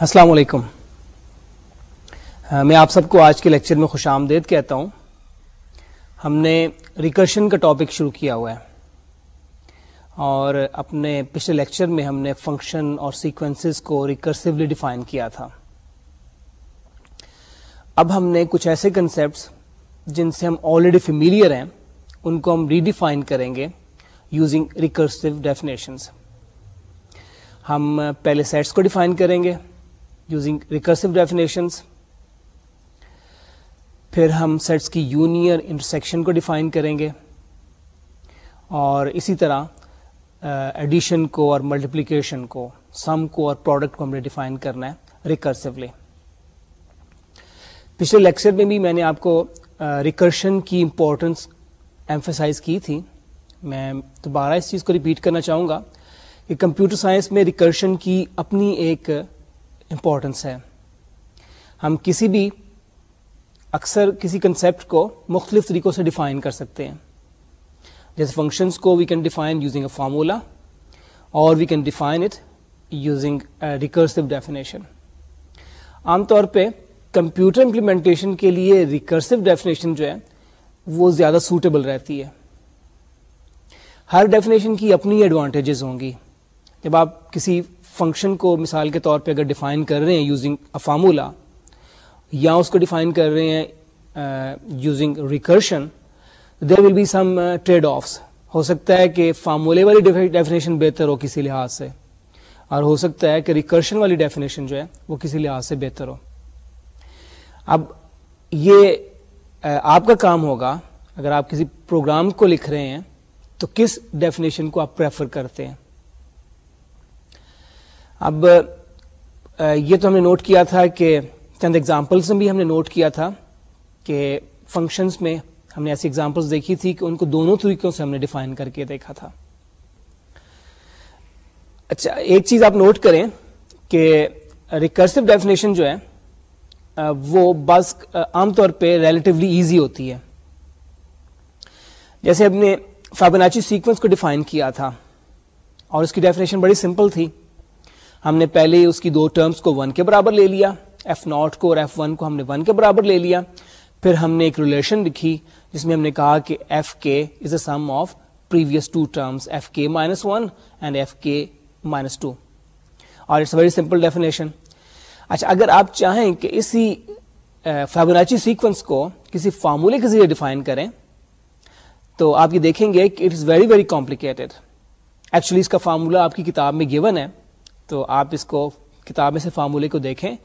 السلام علیکم۔ میں آپ سب کو آج کے لیکچر میں خوش آمدید کہتا ہوں۔ ہم نے ریکرشن کا ٹاپک شروع کیا ہوا ہے۔ اور اپنے پچھلے لیکچر میں ہم نے فنکشن اور سیکوینسز کو ریکرسولی ڈیفائن کیا تھا۔ اب ہم نے کچھ ایسے کنسیپٹس جن سے ہم آلریڈی فیملیئر ہیں، ان کو ہم ریڈیفائن کریں گے یوزنگ ریکرسو ڈیفینیشنس ہم پہلے سیٹس کو ڈیفائن کریں گے۔ یوزنگ ریکرسو ڈیفینیشنس پھر ہم سیٹس کی یونیئر انٹرسیکشن کو ڈیفائن کریں گے اور اسی طرح uh, ایڈیشن کو اور ملٹیپلیکیشن کو سم کو اور پروڈکٹ کو ہم نے ڈیفائن کرنا ہے ریکرسولی پچھلے لیکچر میں بھی میں نے آپ کو uh, ریکرشن کی امپورٹنس ایمفیسائز کی تھی. میں دوبارہ اس چیز کو ریپیٹ کرنا چاہوں گا کہ کمپیوٹر سائنس میں ریکرشن کی اپنی ایک امپورٹنس ہے۔ ہم کسی بھی اکثر کسی کنسیپٹ کو مختلف طریقوں سے ڈیفائن کر سکتے ہیں۔ جیسے فنکشنس کو we can define using a formula اور we can define it using recursive definition عام طور پہ کمپیوٹر امپلیمنٹیشن کے لیے ریکرسو ڈیفینیشن جو ہے وہ زیادہ سوٹیبل رہتی ہے۔ ہر ڈیفینیشن کی اپنی ایڈوانٹیجز ہوں گی۔ جب آپ کسی فنکشن کو مثال کے طور پہ اگر ڈیفائن کر رہے ہیں یوزنگ اے فارمولا یا اس کو ڈیفائن کر رہے ہیں using recursion there will be some trade offs ہو سکتا ہے کہ فارمولے والی ڈیفینیشن بہتر ہو کسی لحاظ سے اور ہو سکتا ہے کہ ریکرشن والی ڈیفینیشن جو ہے وہ کسی لحاظ سے بہتر ہو. اب یہ uh, آپ کا کام ہوگا اگر آپ کسی پروگرام کو لکھ رہے ہیں تو کس ڈیفینیشن کو آپ پریفر کرتے ہیں؟ اب یہ تو ہم نے نوٹ کیا تھا کہ چند ایگزامپلس میں بھی ہم نے نوٹ کیا تھا کہ فنکشنز میں ہم نے ایسی ایگزامپلس دیکھی تھی کہ ان کو دونوں طریقوں سے ہم نے ڈیفائن کر کے دیکھا تھا۔ اچھا ایک چیز آپ نوٹ کریں کہ ریکرسو ڈیفینیشن جو ہے وہ بس عام طور پہ ریلیٹیولی ایزی ہوتی ہے۔ جیسے ہم نے فیبناچی سیکوینس کو ڈیفائن کیا تھا اور اس کی ڈیفینیشن بڑی سمپل تھی۔ ہم نے پہلے اس کی دو ٹرمز کو ون کے برابر لے لیا ایف ناٹ کو اور ایف ون کو ہم نے ون کے برابر لے لیا۔ پھر ہم نے ایک ریلیشن لکھی، جس میں ہم نے کہا کہ F K is a sum of previous two terms F K minus one and F K minus two اور اٹس ویری سمپل ڈیفینیشن اچھا اگر آپ چاہیں کہ اسی فیبوناچی سیکوینس کو کسی فارمولے کے ذریعے ڈیفائن کریں، تو آپ یہ دیکھیں گے کہ it is very very complicated actually اس کا فارمولا آپ کی کتاب میں گیون ہے۔ تو آپ اس کو کتاب میں سے فارمولے کو دیکھیں۔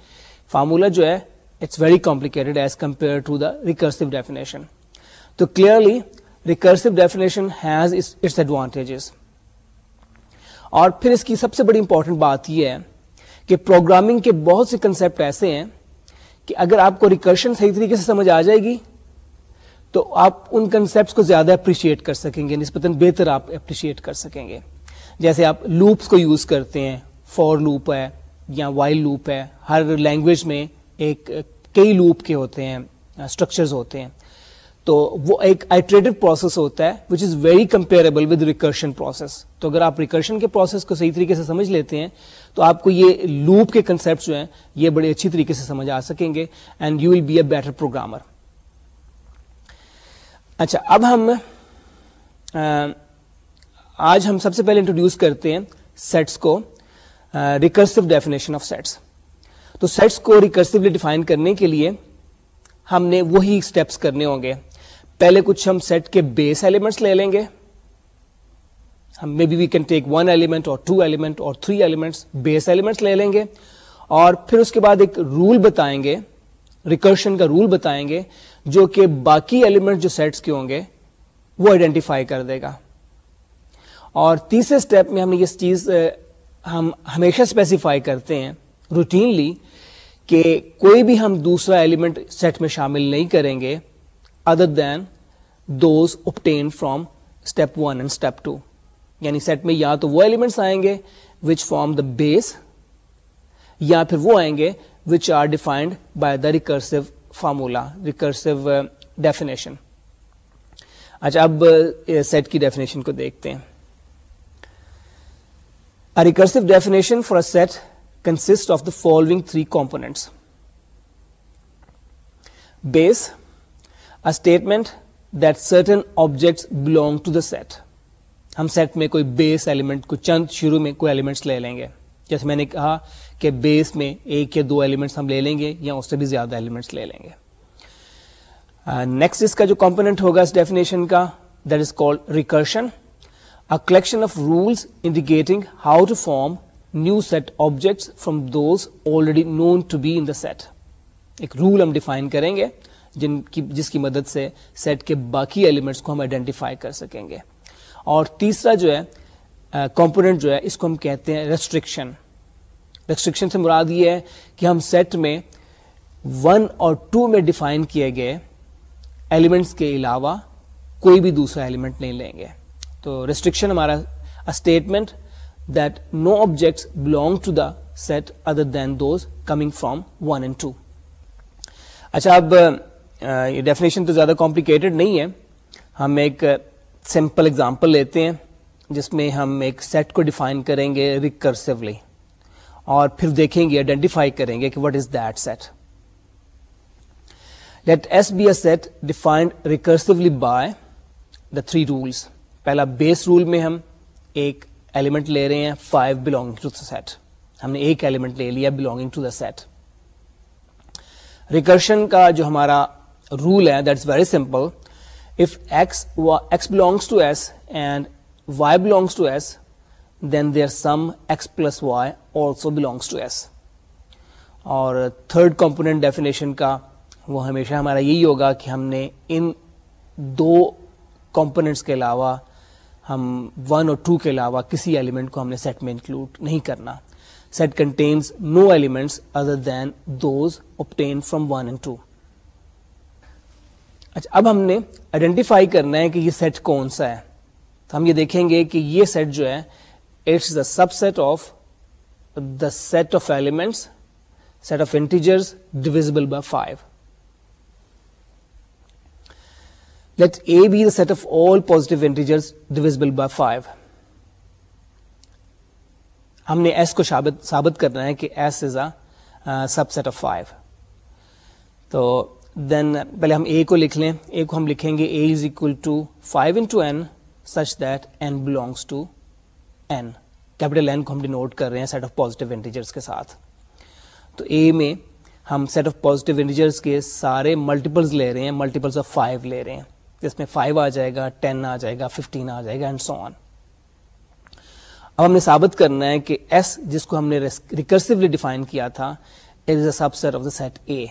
فارمولا جو ہے it's very complicated as compare to the recursive definition تو clearly recursive definition has its advantages اور پھر اس کی سب سے بڑی امپورٹنٹ بات یہ ہے کہ پروگرامنگ کے بہت سے کنسپٹ ایسے ہیں کہ اگر آپ کو ریکرشن صحیح طریقے سے سمجھ آ جائے گی، تو آپ ان کنسپٹ کو زیادہ اپریشیٹ کر سکیں گے، نسبتاً بہتر آپ اپریشیٹ کر سکیں گے۔ جیسے آپ لوپس کو یوز کرتے ہیں۔ فور لوپ ہے یا وائل لوپ ہے، ہر لینگویج میں ایک کئی لوپ کے ہوتے ہیں اسٹرکچرز ہوتے ہیں۔ تو وہ ایک آئٹریٹو پروسیس ہوتا ہے which is very comparable with recursion process تو اگر آپ ریکرشن کے پروسیس کو صحیح طریقے سے سمجھ لیتے ہیں، تو آپ کو یہ لوپ کے کنسپٹ جو ہیں، یہ بڑے اچھی طریقے سے سمجھ آ سکیں گے and you will be a better programmer اچھا اب ہم آج ہم سب سے پہلے انٹروڈیوس کرتے ہیں سیٹس کو۔ ریکرسو ڈیفینیشن آف سیٹس تو سیٹس کو ریکرسولی ڈیفائن کرنے کے لیے ہم نے وہی اسٹیپس کرنے ہوں گے۔ پہلے کچھ ہم سیٹ کے بیس ایلیمنٹس لے لیں گے۔ ہم maybe we can take one element اور ٹو ایلیمنٹ اور تھری ایلیمنٹس بیس ایلیمنٹس لے لیں گے۔ اور پھر اس کے بعد ایک رول بتائیں گے۔ ریکرشن کا رول بتائیں گے۔ جو کہ باقی ایلیمنٹ جو سیٹس کے ہوں گے، وہ آئیڈینٹیفائی کر دے گا۔ اور تیسرے اسٹیپ میں ہم نے یہ چیز ہم ہمیشہ اسپیسیفائی کرتے ہیں روٹینلی کہ کوئی بھی ہم دوسرا ایلیمنٹ سیٹ میں شامل نہیں کریں گے other than those obtain from step one and step two یعنی سیٹ میں یا تو وہ ایلیمنٹس آئیں گے وچ فارم دا بیس یا پھر وہ آئیں گے which are defined by the recursive formula recursive definition اچھا اب uh, سیٹ کی ڈیفینیشن کو دیکھتے ہیں۔ Recursive definition for a set consist of the following three components. Base, a statement that certain objects belong to the set. ہم set میں کوئی base element کو چند شروع میں کوئی ایلیمنٹس لے لیں گے جیسے میں نے کہا کہ بیس میں ایک یا دو ایلیمنٹس ہم لے لیں گے یا اس سے بھی زیادہ ایلیمنٹس لے لیں گے uh, نیکسٹ اس کا جو کمپونیٹ ہوگا اس ڈیفینیشن کا that is called recursion collection of rules indicating how to form new set objects from those already known to be in the set ایک رول ہم ڈیفائن کریں گے، جن کی، جس کی مدد سے سیٹ کے باقی ایلیمنٹس کو ہم آئیڈینٹیفائی کر سکیں گے۔ اور تیسرا جو ہے کمپوننٹ جو ہے، اس کو ہم کہتے ہیں ریسٹرکشن ریسٹرکشن سے مراد یہ ہے کہ ہم سیٹ میں ون اور ٹو میں ڈیفائن کیے گئے ایلیمنٹس کے علاوہ کوئی بھی دوسرا ایلیمنٹ نہیں لیں گے۔ تو ریسٹرکشن ہمارا statement that no objects belong to the set other than those coming from one and two اچھا اب یہ ڈیفینیشن تو زیادہ کمپلیکیٹڈ نہیں ہے۔ ہم ایک سمپل اگزامپل لیتے ہیں، جس میں ہم ایک سیٹ کو ڈیفائن کریں گے ریکرسولی اور پھر دیکھیں گے آئیڈینٹیفائی کریں گے کہ what is that set let S be a set defined recursively by the three rules پہلا بیس رول میں ہم ایک ایلیمنٹ لے رہے ہیں five belonging to the set ہم نے ایک ایلیمنٹ لے لیا belonging to the set recursion کا جو ہمارا رول ہے that is very simple If x belongs to S and y belongs to S, then their sum x plus y also belongs to S. اور third component definition کا وہ ہمیشہ ہمارا یہی ہوگا کہ ہم نے ان دو کمپونیٹس کے علاوہ ہم ون اور ٹو کے علاوہ کسی ایلیمنٹ کو ہم نے سیٹ میں انکلوڈ نہیں کرنا۔ Set contains no elements other than those obtain from one and two اچھا اب ہم نے آئیڈینٹیفائی کرنا ہے کہ یہ سیٹ کون سا ہے۔ تو ہم یہ دیکھیں گے کہ یہ سیٹ جو ہے it's the subset of the set of elements set of integers divisible by five let A be the set of all positive integers divisible by five ہم نے ایس کو ثابت کرنا ہے کہ S is a subset of five تو then پہلے ہم اے کو لکھ لیں۔ اے کو ہم لکھیں گے A is equal to five into N such that N belongs to N capital N کو ہم ڈینوٹ کر رہے ہیں سیٹ آف پوزیٹو انٹیجرس کے ساتھ۔ تو اے میں ہم سیٹ آف پوزیٹو انٹیجرس کے سارے ملٹیپلز لے رہے ہیں ملٹیپلس آف فائیو لے رہے ہیں۔ جس میں فائیو آ جائے گا ٹین آ جائے گا ففٹین آ جائے گا اینڈ سو آن اب ہم نے ثابت کرنا ہے کہ ایس جس کو ہم نے ریکرسولی ڈیفائن کیا تھا is a subset of the set A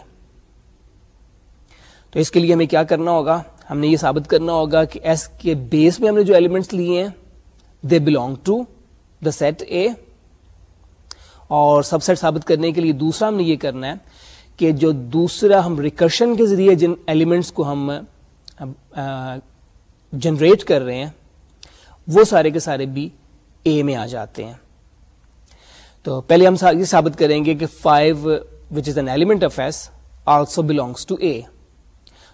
تو اس کے لیے ہمیں کیا کرنا ہوگا؟ ہم نے یہ ثابت کرنا ہوگا کہ ایس کے بیس میں ہم نے جو ایلیمنٹس لیے ہیں they belong to the set A اور سب سیٹ ثابت کرنے کے لیے دوسرا ہم نے یہ کرنا ہے کہ جو دوسرا ہم ریکرشن کے ذریعے جن ایلیمنٹس کو ہم جنریٹ کر رہے ہیں، وہ سارے کے سارے بھی اے میں آ جاتے ہیں۔ تو پہلے ہم یہ ثابت کریں گے کہ five which is an element of S also belongs to A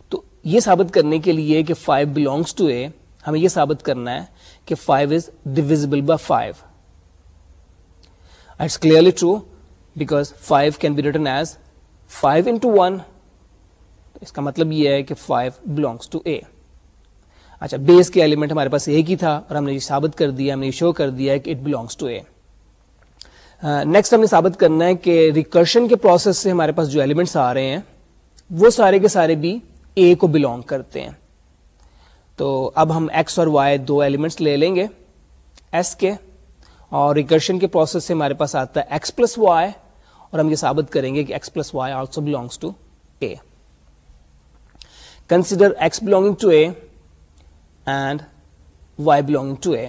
تو یہ ثابت کرنے کے لیے کہ فائیو بلونگس ٹو اے ہمیں یہ ثابت کرنا ہے کہ five is divisible by five it's clearly true because five can be return as five into one اس کا مطلب یہ ہے کہ فائیو بلونگس ٹو اے اچھا بیس کے ایلیمنٹ ہمارے پاس ایک ہی تھا اور ہم نے یہ ثابت کر دیا، ہم نے یہ شو کر دیا کہ it belongs to A next ہم نے ثابت کرنا ہے کہ ریکرشن کے پروسیس سے ہمارے پاس جو ایلیمنٹس آ رہے ہیں، وہ سارے کے سارے بھی اے کو بلونگ کرتے ہیں. تو اب ہم ایکس اور وائی دو ایلیمنٹس لے لیں گے ایس کے، اور ریکرشن کے پروسیس سے ہمارے پاس آتا ہے ایکس پلس وائی اور ہم یہ ثابت کریں گے کہ X plus Y also belongs to A consider X belonging to A and Y belonging to A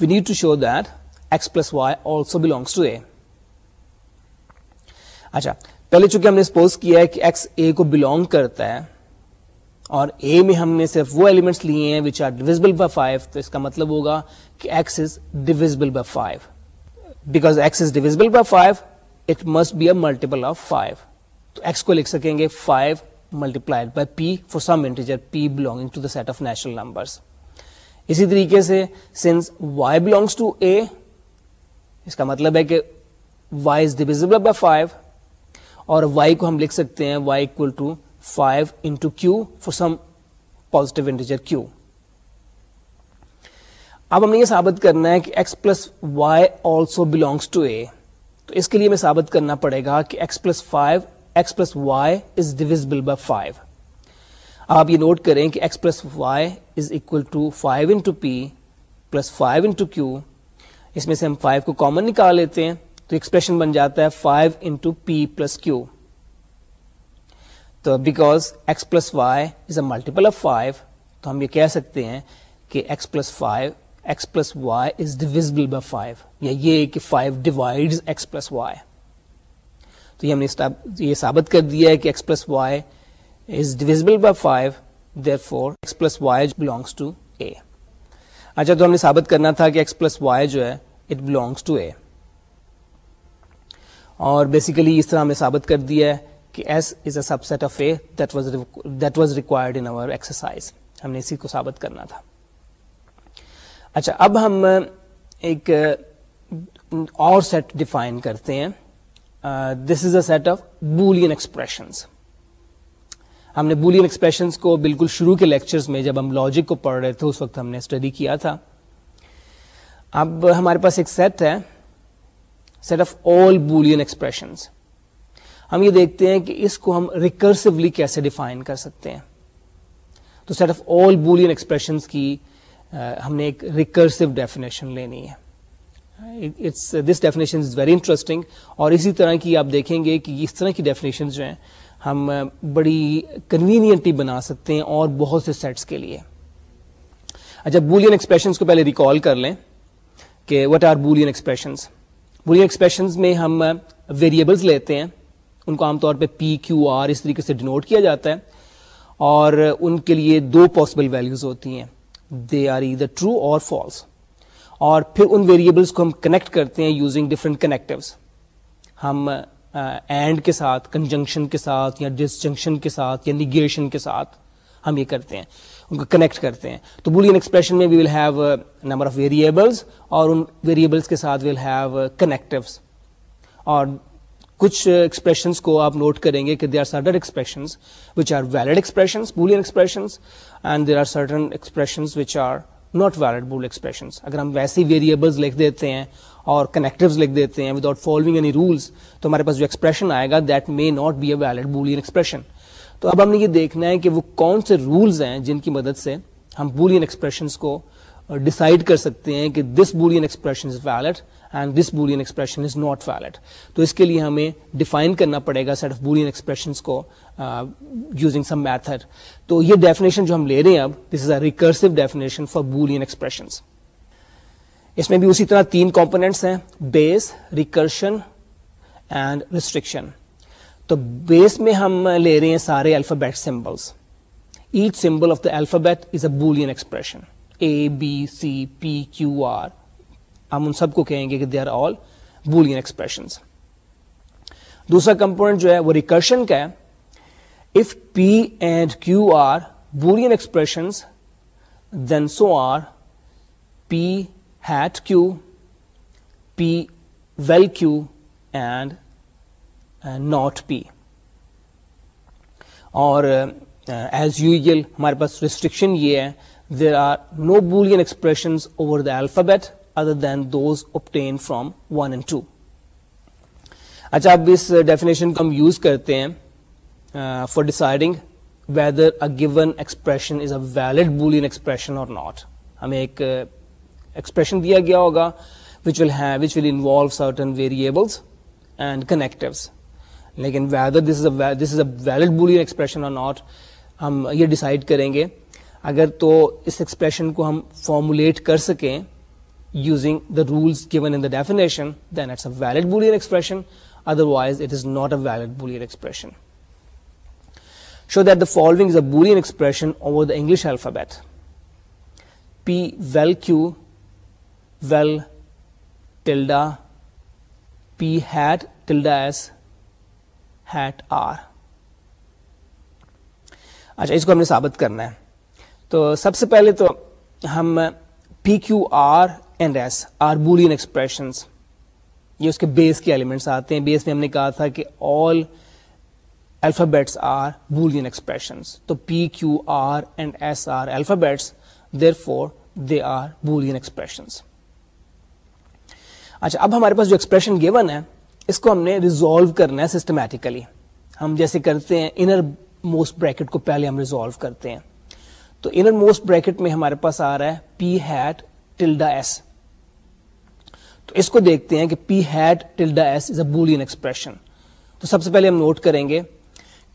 we need to show that X plus Y also belongs to A اچھا پہلے چونکہ ہم نے سپوز کیا ہے کہ ایکس اے کو belong کرتا ہے اور اے میں ہم نے صرف وہ ایلیمنٹس لیے ہیں which are divisible by five تو اس کا مطلب ہوگا کہ X is divisible by five because X is divisible by five it must be a multiple of five تو ایکس کو لکھ سکیں گے five multiplied by P for some integer P belonging to the set of natural numbers اسی طریقے سے since Y belongs to A اس کا مطلب ہے کہ Y is divisible by five اور وائی کو ہم لکھ سکتے ہیں Y equal to five into Q for some positive integer Q اب ہم نے یہ ثابت کرنا ہے کہ X plus Y also belongs to A تو اس کے لیے ہمیں ثابت کرنا پڑے گا کہ X plus five X plus Y is divisible by five آپ یہ نوٹ کریں کہ X plus Y is equal to five into P plus five into Q اس میں سے ہم فائیو کو کامن نکال لیتے ہیں تو ایکسپریشن بن جاتا ہے five into P plus Q تو because X plus Y is a multiple of five تو ہم یہ کہہ سکتے ہیں کہ X plus five X plus Y is divisible by five یا یہ کہ five divide X plus Y تو یہ ہم نے یہ ثابت کر دیا ہے کہ X plus Y is divisible by five therefore X plus Y belongs to A اچھا تو ہم نے ثابت کرنا تھا کہ ایکس پلس وائی جو ہے اٹ بلونگس ٹو اے اور بیسیکلی اس طرح ہم نے ثابت کر دیا ہے کہ S is a subset of A that was required in exercise ہم نے اسی کو ثابت کرنا تھا۔ اچھا اب ہم ایک اور سیٹ ڈیفائن کرتے ہیں۔ This is a set of Boolean expressions ہم نے بولین ایکسپریشنس کو بالکل شروع کے لیکچرز میں جب ہم لاجک کو پڑھ رہے تھے، اس وقت ہم نے اسٹڈی کیا تھا۔ اب ہمارے پاس ایک سیٹ ہے set of all Boolean expressions ہم یہ دیکھتے ہیں کہ اس کو ہم ریکرسولی کیسے ڈیفائن کر سکتے ہیں۔ تو set of all Boolean expressions کی ہم نے ایک ریکرسو ڈیفینیشن لینی ہے۔ It's this definition is very interesting اور اسی طرح کی آپ دیکھیں گے کہ اس طرح کی ڈیفینیشن جو ہیں، ہم بڑی کنوینئنٹلی بنا سکتے ہیں اور بہت سے سیٹس کے لیے۔ اچھا بولین ایکسپریشن کو پہلے ریکال کر لیں کہ what are Boolean expressions Boolean expression میں ہم ویریبلس لیتے ہیں۔ ان کو عام طور پہ پی کیو آر اس طریقے سے ڈینوٹ کیا جاتا ہے۔ اور ان کے لیے دو پاسبل ویلوز ہوتی ہیں۔ دے آر ادھر ٹرو اور فالس اور پھر ان ویریبلس کو ہم کنیکٹ کرتے ہیں یوزنگ ڈفرنٹ کنیکٹوز ہم اینڈ کے ساتھ کنجنکشن کے ساتھ، یا ڈسجنکشن کے ساتھ، یا نیگیشن کے ساتھ ہم یہ کرتے ہیں، ان کو کنیکٹ کرتے ہیں۔ تو بولین ایکسپریشن میں we will have number of variables اور ان ویریبلس کے ساتھ ویل ہیو کنیکٹوس اور کچھ ایکسپریشنس کو آپ نوٹ کریں گے کہ they are certain expressions which are valid expressions Boolean expressions and there are certain expressions which are not valid bool expression اگر ہم ویسی ویریبلس لکھ دیتے ہیں اور کنیکٹوز لکھ دیتے ہیں وداؤٹ فالوئنگ اینی رولس تو ہمارے پاس جو ایکسپریشن آئے گا that may not be a valid Boolean expression تو اب ہم نے یہ دیکھنا ہے کہ وہ کون سے رولز ہیں جن کی مدد سے ہم بولین ایکسپریشنس کو ڈسائڈ کر سکتے ہیں کہ this Boolean expression is valid and this Boolean expression is not valid تو اس کے لیے ہمیں ڈیفائن کرنا پڑے گا سیٹ آف بولین ایکسپریشن کو یوزنگ سم میتھڈ تو یہ ڈیفینیشن جو ہم لے رہے ہیں اب this is a recursive definition for Boolean expression اس میں بھی اسی طرح تین کمپونیٹس ہیں بیس ریکرشن اینڈ ریسٹرکشن تو بیس میں ہم لے رہے ہیں سارے alphabet symbols each symbol of the alphabet is a Boolean expression A B C P Q R ہم ان سب کو کہیں گے کہ they are all Boolean expression دوسرا کمپونیٹ جو ہے وہ ریکرشن کا ہے. If P and Q are Boolean expressions then so are P hat Q P vel Q and not P اور uh, ایز یوزل ہمارے پاس ریسٹرکشن یہ ہے there are no Boolean expression over the alphabet other than those obtained from one and two اچھا اب اس definition کو ہم یوز کرتے ہیں for deciding whether a given expression is a valid Boolean expression or not ہمیں ایک expression دیا گیا ہوگا which will have which will involve certain variables and connectives لیکن whether this is this is a valid Boolean expression or not ہم یہ decide کریں گے۔ اگر تو اس ایکسپریشن کو ہم فارمولیٹ کر سکیں using the rules given in the definition then it's a valid Boolean expression otherwise it is not a valid Boolean expression show that the following is a Boolean expression over the English alphabet P vel Q vel tilde P hat tilde S hat R اچھا اس کو ہم نے ثابت کرنا ہے۔ تو سب سے پہلے تو ہم P Q R and S are Boolean expression یہ اس کے بیس کے ایلیمنٹس آتے ہیں. بیس میں ہم نے کہا تھا کہ all alphabets are Boolean expression تو P Q R and S are alphabets therefore they are Boolean expression اچھا اب ہمارے پاس جو ایکسپریشن گیون ہے، اس کو ہم نے ریزالو کرنا ہے سسٹمیٹیکلی ہم جیسے کرتے ہیں انر موسٹ بریکٹ کو پہلے ہم ریزالو کرتے ہیں. تو انر موسٹ بریکٹ میں ہمارے پاس آ رہا ہے پی ہیٹ ٹلڈا ایس تو اس کو دیکھتے ہیں کہ P hat tilde S is a Boolean expression تو سب سے پہلے ہم نوٹ کریں گے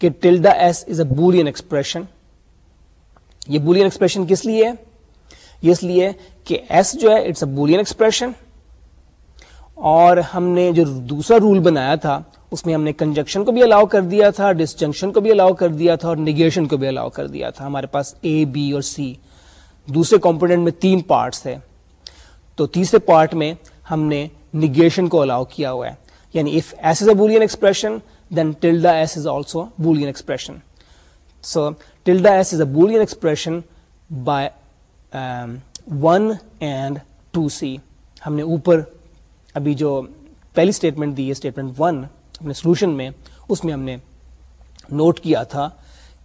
کہ tilde S is a Boolean expression یہ بولین ایکسپریشن کس لیے ہے؟ یہ اس لیے کہ ایس جو ہے اٹس اے بولین ایکسپریشن اور ہم نے جو دوسرا رول بنایا تھا اس میں ہم نے کنجکشن کو بھی الاؤ کر دیا تھا ڈسجنکشن کو بھی الاؤ کر دیا تھا اور نیگیشن کو بھی الاؤ کر دیا تھا۔ ہمارے پاس اے بی اور سی دوسرے کمپونیٹ میں تین پارٹس تھے تو تیسرے پارٹ میں ہم نے نیگیشن کو الاؤ کیا ہوا ہے۔ یعنی if S is a Boolean expression then tilde S is also Boolean expression so tilde S is a Boolean expression by one and two C ہم نے اوپر ابھی جو پہلی اسٹیٹمنٹ دی ہے اسٹیٹمنٹ ون اپنے سولوشن میں اس میں ہم نے نوٹ کیا تھا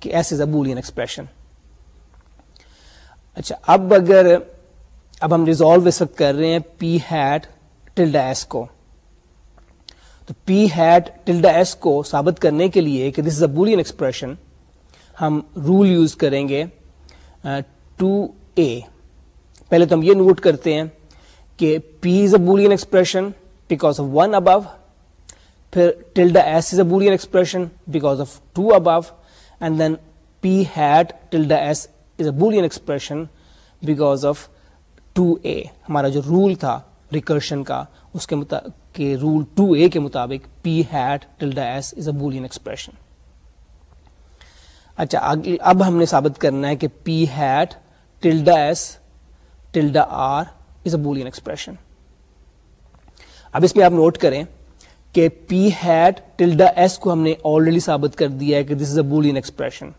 کہ S is a Boolean expression اچھا اب اگر، اب ہم ریزالو اس وقت کر رہے ہیں پی ہیٹ ٹلڈا ایس کو. تو پی ہیٹ ٹلڈا ایس کو ثابت کرنے کے لیے کہ this is a Boolean expression ہم رول یوز کریں گے ٹو اے پہلے تو ہم یہ نوٹ کرتے ہیں کہ P is a Boolean expression because of one above پھر tilde S is a Boolean expression because of two above and then P hat tilde S is a Boolean expression because of two A. ہمارا جو rule تھا recursion کا، اس کے مطابق rule two A کے مطابق P hat tilde S is a Boolean expression. اچھا اب ہم نے ثابت کرنا ہے کہ P hat tilde S tilde R is a Boolean expression. اب اس میں آپ نوٹ کریں کہ پی ہیٹ ٹلڈا ایس کو ہم نے آلریڈی ثابت کر دیا ہے کہ this is a Boolean expression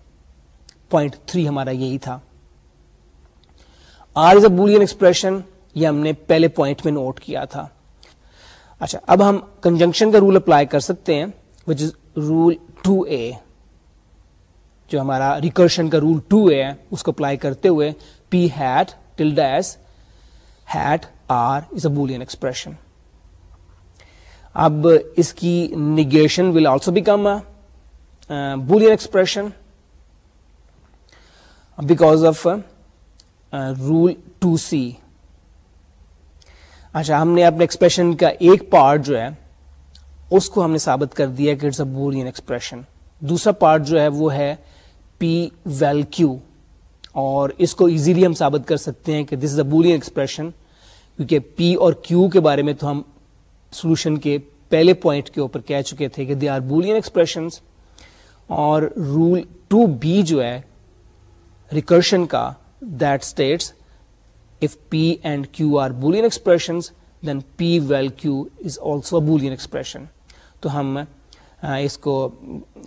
point three ہمارا یہی تھا. R is a Boolean expression یہ ہم نے پہلے پوائنٹ میں نوٹ کیا تھا. اچھا اب ہم کنجنکشن کا رول اپلائی کر سکتے ہیں which is rule two A جو ہمارا ریکرشن کا رول ٹو اے ہے، اس کو اپلائی کرتے ہوئے P hat tilde S hat R is a Boolean expression اب اس کی negation will also become Boolean expression because of rule two C اچھا ہم نے اپنے ایکسپریشن کا ایک پارٹ جو ہے، اس کو ہم نے ثابت کر دیا کہ اٹس اے بولین ایکسپریشن دوسرا پارٹ جو ہے، وہ ہے پی ویل کیو اور اس کو ایزیلی ہم ثابت کر سکتے ہیں کہ this is a Boolean expression کیونکہ پی اور کیو کے بارے میں تو ہم سولوشن کے پہلے پوائنٹ کے اوپر کہہ چکے تھے کہ دے آر بولین ایکسپریشن اور رول ٹو بی جو ہے ریکرشن کا that states if P and Q are Boolean expression then P vel Q is also Boolean expression تو ہم اس کو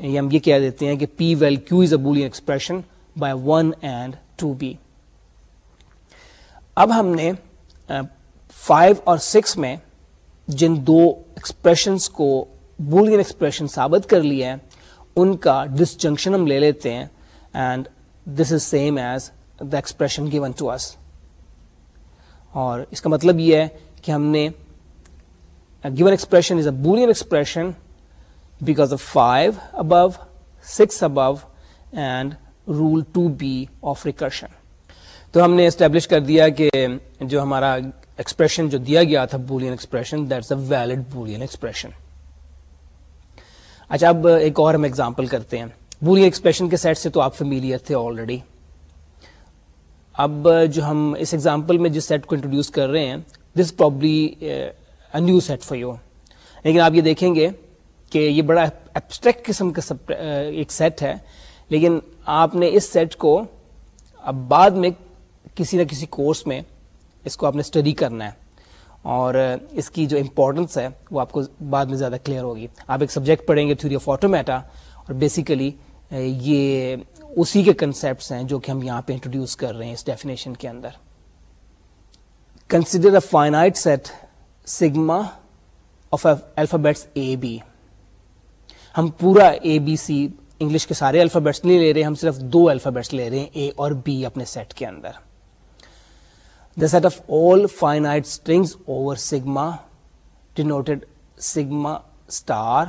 ہم یہ کہہ دیتے ہیں کہ P vel Q is a Boolean expression by one and two B اب ہم نے فائیو اور سکس میں جن دو ایکسپریشنس کو بولین ایکسپریشن ثابت کر لیا ہے ان کا ڈسجنکشن ہم لے لیتے ہیں and this is same as the expression given to us اور اس کا مطلب یہ ہے کہ ہم نے given expression is a Boolean expression because of five above six above and rule two B of recursion تو ہم نے اسٹیبلش کر دیا کہ جو ہمارا ایکسپریشن جو دیا گیا تھا Boolean expression that's a valid Boolean expression اچھا اب ایک اور ہم ایگزامپل کرتے ہیں۔ بولین ایکسپریشن کے سیٹ سے تو آپ فیملیئر تھے آلریڈی اب جو ہم اس ایگزامپل میں جس سیٹ کو انٹروڈیوس کر رہے ہیں this probably new set for you لیکن آپ یہ دیکھیں گے کہ یہ بڑا ایبسٹریکٹ قسم کا uh, ایک سیٹ ہے۔ لیکن آپ نے اس سیٹ کو اب بعد میں کسی نہ کسی کورس میں اس کو آپ نے اسٹڈی کرنا ہے اور اس کی جو امپورٹنس ہے وہ آپ کو بعد میں زیادہ کلیئر ہوگی۔ آپ ایک سبجیکٹ پڑھیں گے تھوری آف آٹومیٹا اور بیسیکلی یہ اسی کے کنسپٹس ہیں جو کہ ہم یہاں پہ انٹروڈیوس کر رہے ہیں اس ڈیفینیشن کے اندر۔ Consider a finite set sigma of alphabets A B ہم پورا اے بی سی انگلش کے سارے الفابیٹس نہیں لے رہے، ہم صرف دو الفابیٹس لے رہے ہیں اے اور بی اپنے سیٹ کے اندر۔ The set of all finite strings over sigma denoted sigma star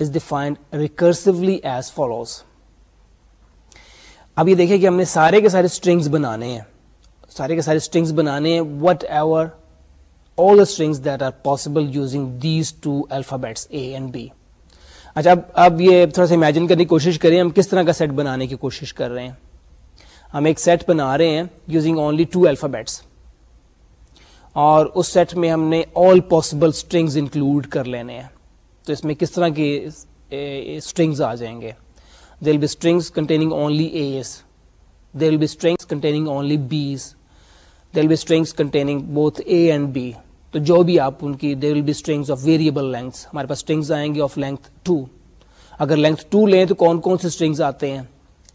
is defined recursively as follows اب یہ دیکھیں کہ ہم نے سارے کے سارے اسٹرنگس بنانے ہیں. سارے کے سارے اسٹرنگس بنانے ہیں. Whatever all the strings that are possible using these two alphabets A and B اچھا اب اب یہ تھوڑا سا امیجن کرنے کی کوشش کریں. ہم کس طرح کا سیٹ بنانے کی کوشش کر رہے ہیں؟ ہم ایک سیٹ بنا رہے ہیں یوزنگ اونلی ٹو الفابیٹس اور اس سیٹ میں ہم نے آل پاسبل اسٹرنگز انکلوڈ کر لینے ہیں. تو اس میں کس طرح کے اسٹرنگز آ جائیں گے؟ There will be strings containing only A's there will be strings containing only B's there will be strings containing both A and B تو جو بھی آپ ان کی there will be strings of variable length ہمارے پاس اسٹرنگس آئیں گے آف لینتھ ٹو اگر لینتھ ٹو لیں تو کون کون سے اسٹرنگس آتے ہیں؟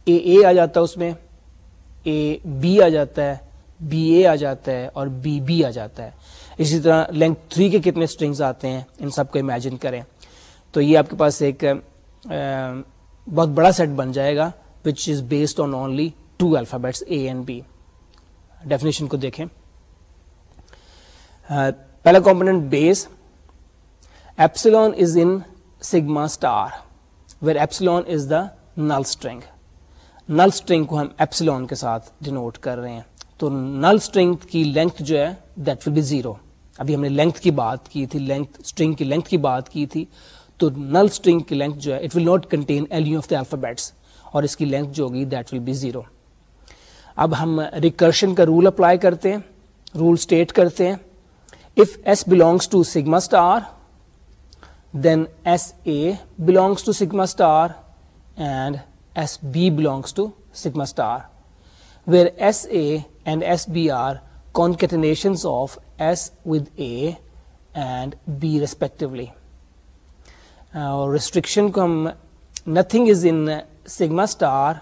اے اے آ جاتا ہے اس میں. اے بی آ جاتا ہے بی اے آ جاتا ہے اور بی بی آ جاتا ہے۔ اسی طرح لینتھ تھری کے کتنے اسٹرنگس آتے ہیں، ان سب کو امیجن کریں۔ تو یہ آپ کے پاس ایک بہت بڑا سیٹ بن جائے گا which is based on only two alphabets A and B definition کو دیکھیں۔ پہلا component base epsilon is in sigma star where epsilon is the null string null string کو ہم ایپسلون کے ساتھ ڈینوٹ کر رہے ہیں۔ تو نل اسٹرنگ کی لینتھ جو ہے دیٹ ول بی زیرو ابھی ہم نے لینتھ کی بات کی تھی لینتھ اسٹرنگ کی لینتھ کی بات کی تھی۔ تو نل اسٹرنگ کی لینتھ جو ہے it will not contain all of the alphabets اور اس کی لینتھ جو ہوگی دیٹ ول بی زیرو اب ہم ریکرشن کا رول اپلائی کرتے ہیں رول اسٹیٹ کرتے ہیں۔ If S belongs to sigma star, then SA S B belongs to sigma star where S A and S B are concatenations of S with A and B respectively اور restriction کو ہم nothing is in sigma star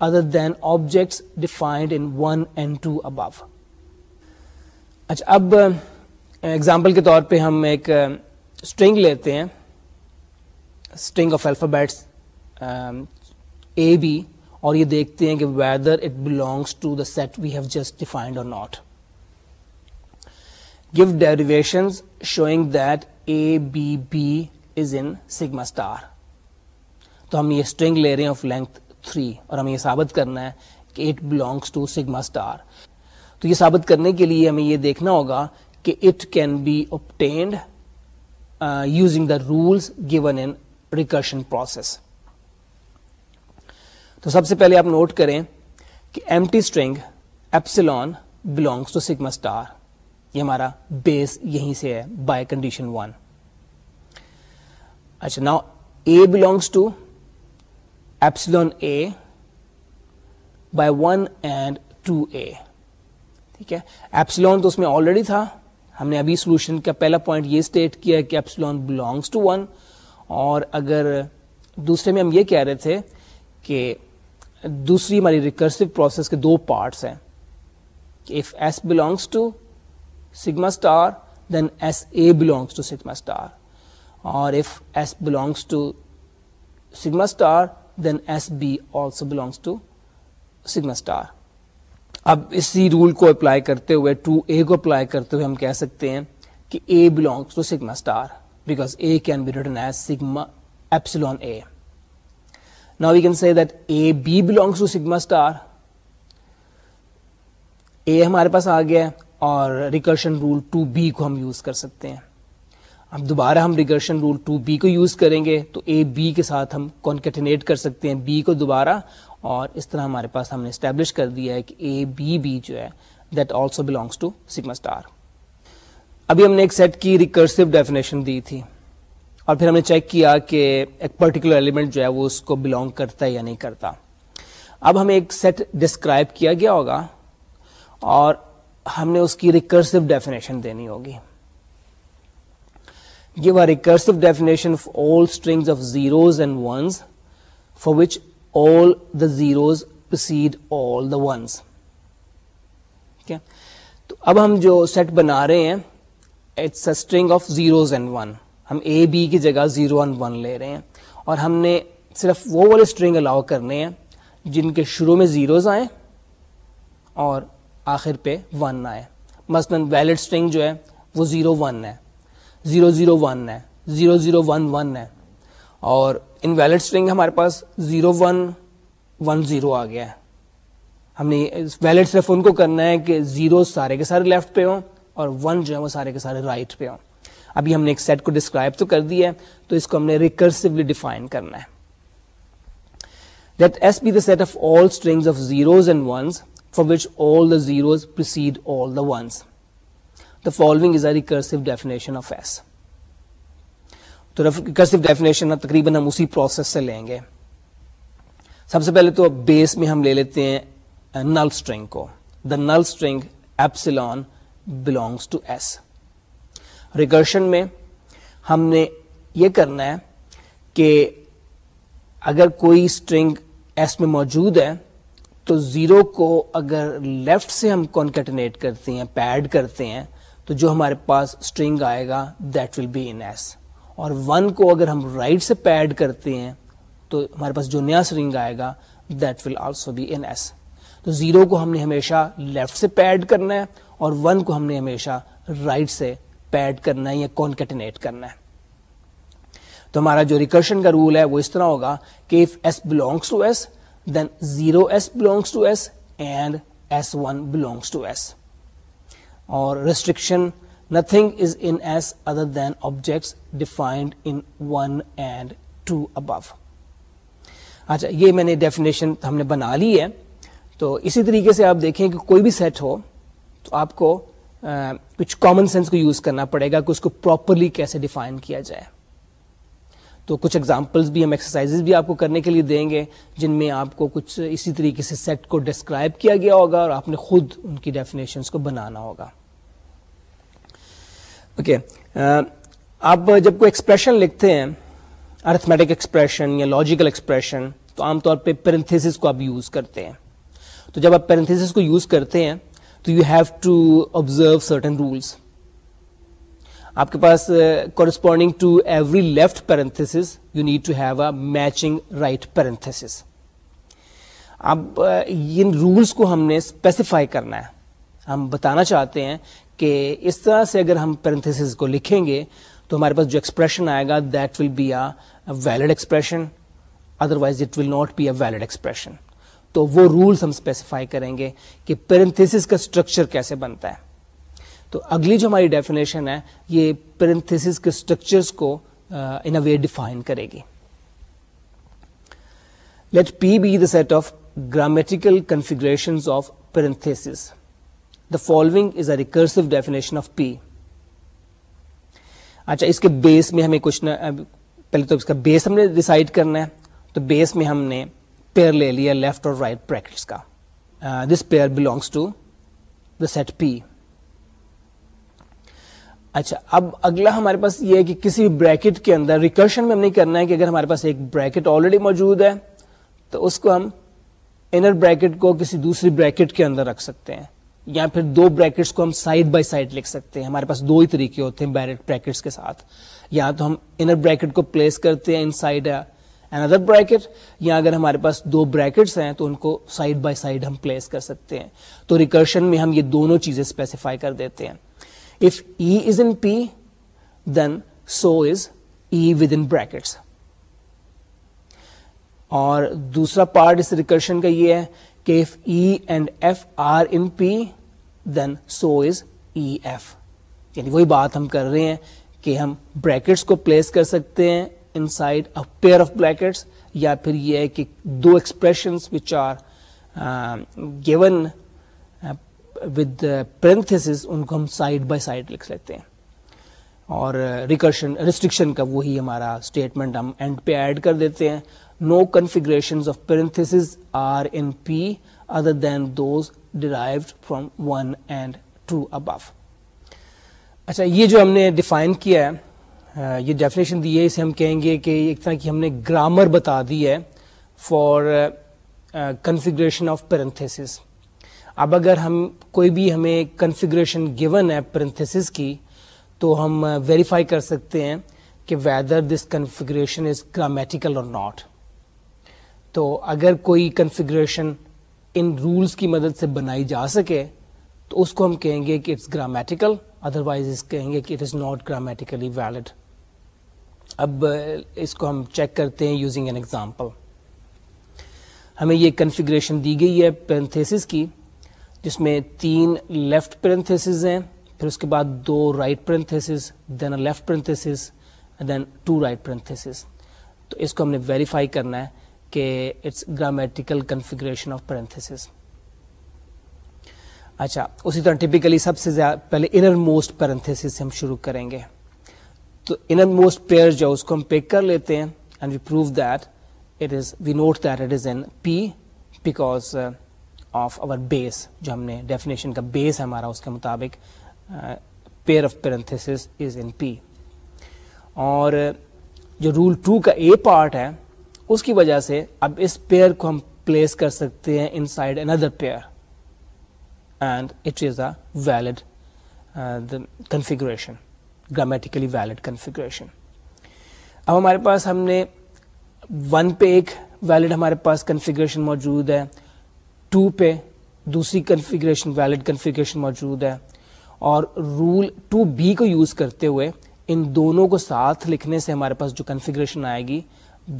other than objects defined in one and two above اچھا اب example کے طور پہ ہم ایک اسٹرنگ لیتے ہیں string of alphabets A B اور یہ دیکھتے ہیں کہ whether it belongs to the set we have just defined or not give derivation showing that A B B is in sigma star تو ہم یہ اسٹرنگ لے رہے ہیں آف لینتھ تھری اور ہمیں یہ ثابت کرنا ہے کہ it belongs to sigma star تو یہ ثابت کرنے کے لیے ہمیں یہ دیکھنا ہوگا کہ it can be obtained using the rules given in recursion process تو سب سے پہلے آپ نوٹ کریں کہ empty string epsilon belongs to sigma star یہ ہمارا بیس یہیں سے ہے بائی کنڈیشن ون اچھا نا A belongs to epsilon A by one and two A ٹھیک ہے؟ ایپسلون تو اس میں آلریڈی تھا. ہم نے ابھی سولوشن کا پہلا پوائنٹ یہ اسٹیٹ کیا کہ ایپسلون بلونگس ٹو ون اور اگر دوسرے میں ہم یہ کہہ رہے تھے کہ دوسری ہماری ریکرسو پروسیس کے دو پارٹس ہیں۔ If S belongs to sigma star then S A belongs to sigma star اور if S belongs to sigma star then S B also belongs to sigma star اب اسی رول کو apply کرتے ہوئے two A کو apply کرتے ہوئے ہم کہہ سکتے ہیں کہ A belongs to sigma star because A can be written as sigma epsilon A نا we can see that A B belongs to sigma star اے ہمارے پاس آ گیا اور ریکرشن رول ٹو بی کو ہم یوز کر سکتے ہیں۔ اب دوبارہ ہم ریکرشن رول ٹو بی کو یوز کریں گے تو اے بی کے ساتھ ہم کانکیٹنیٹ کر سکتے ہیں۔ بی کو دوبارہ اور اس طرح ہمارے پاس ہم نے اسٹیبلش کر دیا ہے کہ اے بی بی جو ہے that also belongs to sigma star ابھی ہم نے ایک سیٹ کی ریکرسو ڈیفینیشن دی تھی۔ اور پھر ہم نے چیک کیا کہ ایک پرٹیکولر ایلیمنٹ جو ہے وہ اس کو بلونگ کرتا ہے یا نہیں کرتا۔ اب ہمیں ایک سیٹ ڈسکرائب کیا گیا ہوگا اور ہم نے اس کی ریکرسو ڈیفینیشن دینی ہوگی۔ give a recursive definition of all strings of zeros and ones for which all the zeros precede all the ones. تو اب ہم جو سیٹ بنا رہے ہیں it's a string of zeros and one ہم اے بی کی جگہ زیرو اینڈ ون لے رہے ہیں اور ہم نے صرف وہ والے اسٹرنگ الاؤ کرنے ہیں جن کے شروع میں زیروز آئیں اور آخر پہ ون آئے۔ مثلاً ویلڈ اسٹرنگ جو ہے وہ زیرو ون ہے۔ زیرو زیرو ون ہے۔ زیرو زیرو ون ون ہے۔ اور ان ویلڈ اسٹرنگ ہمارے پاس زیرو ون ون زیرو آ گیا ہے۔ ہم نے ویلڈ صرف ان کو کرنا ہے کہ زیرو سارے کے سارے لیفٹ پہ ہوں اور ون جو ہے وہ سارے کے سارے رائٹ پہ ہوں۔ ابھی ہم نے ایک سیٹ کو ڈسکرائب تو کر دیا ہے، تو اس کو ہم نے ریکرسولی ڈیفائن کرنا ہے۔ S be the set of all string of zeros and ones for which all the zeros preceded all the ones the following is a recursive definition of S تو ریکرسو ڈیفینیشن تقریباً ہم اسی process سے لیں گے۔ سب سے پہلے تو بیس میں ہم لے لیتے ہیں نل اسٹرنگ کو۔ The null string epsilon belongs to S recursion میں ہم نے یہ کرنا ہے کہ اگر کوئی اسٹرنگ ایس میں موجود ہے، تو زیرو کو اگر لیفٹ سے ہم کانکیٹنیٹ کرتے ہیں پیڈ کرتے ہیں، تو جو ہمارے پاس اسٹرنگ آئے گا that will be in S اور ون کو اگر ہم رائٹ right سے پیڈ کرتے ہیں، تو ہمارے پاس جو نیا اسٹرنگ آئے گا that will also be in S تو زیرو کو ہم نے ہمیشہ لیفٹ سے پیڈ کرنا ہے اور ون کو ہم نے ہمیشہ رائٹ right سے پیڈ کرنا ہے یا کانکیٹنیٹ کرنا ہے۔ تو ہمارا جو ریکرشن کا رول ہے وہ اس طرح ہوگا کہ if S belongs to S then zero S belongs to S and S one belongs to S اور restriction nothing is in S other than objects defined in one and two above اچھا یہ میں نے definition ہم نے بنا لی ہے۔ تو اسی طریقے سے آپ دیکھیں کہ کوئی بھی سیٹ ہو، تو آپ کو کچھ کامن سینس کو یوز کرنا پڑے گا کہ اس کو پراپرلی کیسے ڈیفائن کیا جائے۔ تو کچھ ایگزامپلس بھی ہم ایکسرسائز بھی آپ کو کرنے کے لیے دیں گے، جن میں آپ کو کچھ اسی طریقے سے سیٹ کو ڈسکرائب کیا گیا ہوگا اور آپ نے خود ان کی ڈیفینیشنس کو بنانا ہوگا۔ اوکے آپ جب کوئی ایکسپریشن لکھتے ہیں ارتھمیٹک ایکسپریشن یا لاجیکل ایکسپریشن تو عام طور پہ پیرنتھس کو آپ یوز کرتے ہیں۔ تو جب آپ پیرنتھس کو یوز کرتے ہیں تو you have to observe certain rules آپ کے پاس corresponding to every left parenthesis you need to have a matching right parenthesis اب uh, ان رولس کو ہم نے اسپیسیفائی کرنا ہے. ہم بتانا چاہتے ہیں کہ اس طرح سے اگر ہم پیرنتھس کو لکھیں گے، تو ہمارے پاس جو ایکسپریشن آئے گا that will be a valid expression otherwise it will not be a valid expression تو وہ رولس ہم اسپیسیفائی کریں گے کہ پیرنتھس کا اسٹرکچر کیسے بنتا ہے۔ تو اگلی جو ہماری ڈیفینیشن ہے، یہ پیرنتھس کے اسٹرکچرس کو ان اے وے ڈیفائن کرے گی۔ Let P be the set of grammatical configuration of parenthesis the following is a recursive definition of P اچھا اس کے بیس میں ہمیں کچھ نہ پہلے تو اس کا بیس ہم نے ڈسائڈ کرنا ہے۔ تو بیس میں ہم نے پیئر لے لیا لیفٹ اور رائٹ بریکٹس کا this pair belongs to the set P اچھا اب اگلا ہمارے پاس یہ ہے کہ کسی بریکٹ کے اندر ریکرشن میں ہم نہیں کرنا ہے کہ اگر ہمارے پاس ایک بریکٹ آلریڈی موجود ہے تو اس کو ہم انر بریکٹ کو کسی دوسری بریکٹ کے اندر رکھ سکتے ہیں یا پھر دو بریکٹس کو ہم سائڈ بائی سائڈ لکھ سکتے ہیں ہمارے پاس دو ہی طریقے ہوتے ہیں بریکٹس کے ساتھ یا تو ہم انر بریکٹ کو پلیس کرتے ہیں ان سائڈ اندر بریکٹ یا اگر ہمارے پاس دو بریکٹس ہیں تو ان کو سائڈ بائی سائڈ ہم پلیس کر سکتے ہیں۔ تو ریکرشن میں ہم یہ دونوں چیزیں اسپیسیفائی کر دیتے ہیں۔ If E is in P then so is E within brackets اور دوسرا پارٹ اس ریکرشن کا یہ ہے کہ if E and F are in P then so is E F یعنی وہی بات ہم کر رہے ہیں کہ ہم بریکٹس کو پلیس کر سکتے ہیں inside pair of brackets یا پھر یہ ہے کہ دو expression which are given with parenthesis ان کو ہم سائڈ بائی سائڈ لکھ سکتے ہیں۔ اور uh, ریکرشن ریسٹرکشن کا وہی ہمارا اسٹیٹمنٹ ہم اینڈ پہ ایڈ کر دیتے ہیں۔ No configuration of parenthesis are in P other than those derived from one and two above اچھا یہ جو ہم نے ڈیفائن کیا ہے یہ ڈیفینیشن دی ہے، اسے ہم کہیں گے کہ ایک طرح کی ہم نے گرامر بتا دی ہے فار کنفیگریشن آف پیرنتھس اب اگر ہم، کوئی بھی ہمیں کنفیگریشن گیون ہے پرنتھس کی، تو ہم ویریفائی کر سکتے ہیں کہ whether this configuration is grammatical or not تو اگر کوئی کنفیگریشن ان رولس کی مدد سے بنائی جا سکے، تو اس کو ہم کہیں گے کہ اٹس گرامیٹیکل ادر وائز کہیں گے کہ it is not grammatically valid اب اس کو ہم چیک کرتے ہیں یوزنگ این ایگزامپل ہمیں یہ کنفیگریشن دی گئی ہے پرنتھیسس کی، جس میں تین لیفٹ پرنتھیس ہیں، پھر اس کے بعد دو right parenthesis then a left parenthesis then two right parenthesis تو اس کو ہم نے ویریفائی کرنا ہے کہ it's grammatical configuration of parenthesis اچھا اسی طرح ٹپیکلی سب سے زیادہ، پہلے انر موسٹ پیرنتھس سے ہم شروع کریں گے۔ تو انر موسٹ پیئر جو اس کو ہم پک کر لیتے ہیں and we prove that it is we note that it is in P because of our base جو ہم نے ڈیفینیشن کا بیس ہے ہمارا اس کے مطابق pair of parenthesis is in P اور uh, جو رول ٹو کا اے پارٹ ہے، اس کی وجہ سے اب اس پیئر کو ہم پلیس کر سکتے ہیں inside another pair and it is a valid configuration grammatically valid configuration اب ہمارے پاس ہم نے ون پہ ایک ویلڈ ہمارے پاس کنفیگریشن موجود ہے ٹو پہ دوسری کنفیگریشن ویلڈ کنفیگریشن موجود ہے، اور رول ٹو بی کو یوز کرتے ہوئے ان دونوں کو ساتھ لکھنے سے ہمارے پاس جو کنفیگریشن آئے گی